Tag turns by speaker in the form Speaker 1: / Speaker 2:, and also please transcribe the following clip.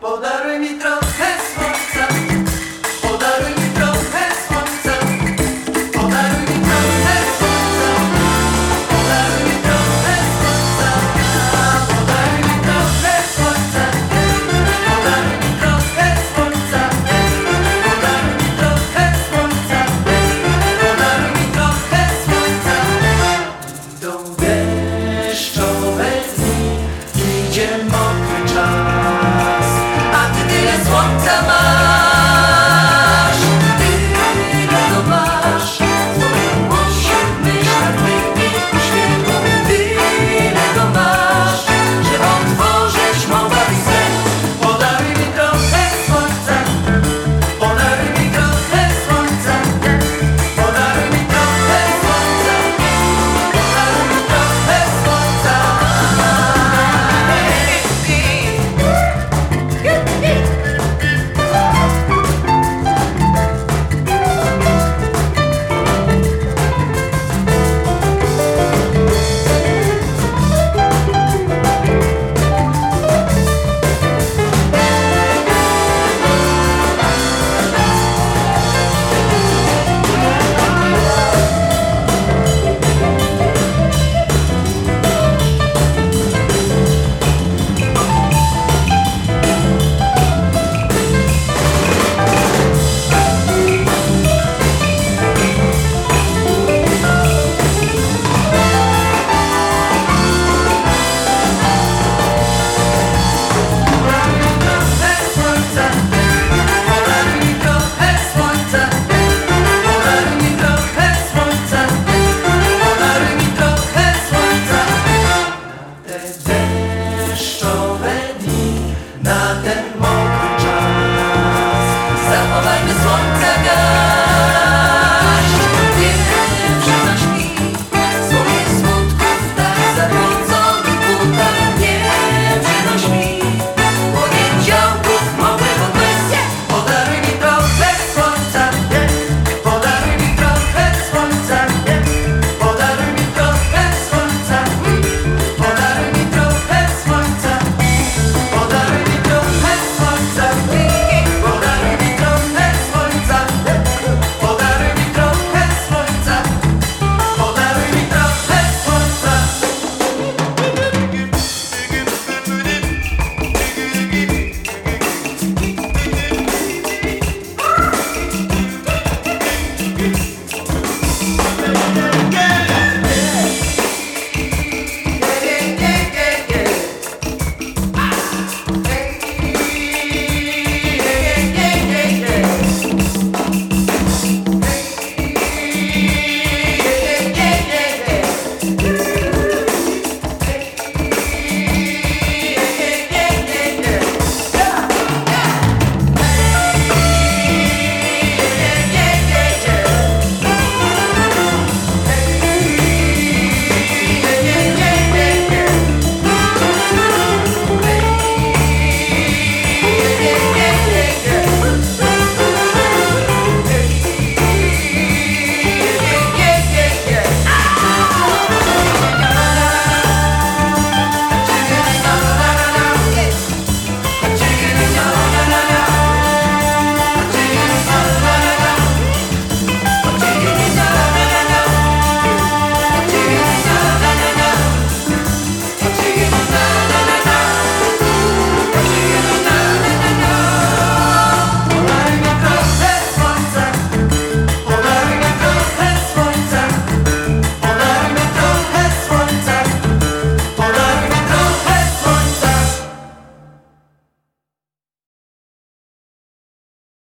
Speaker 1: Podaruj mi trochę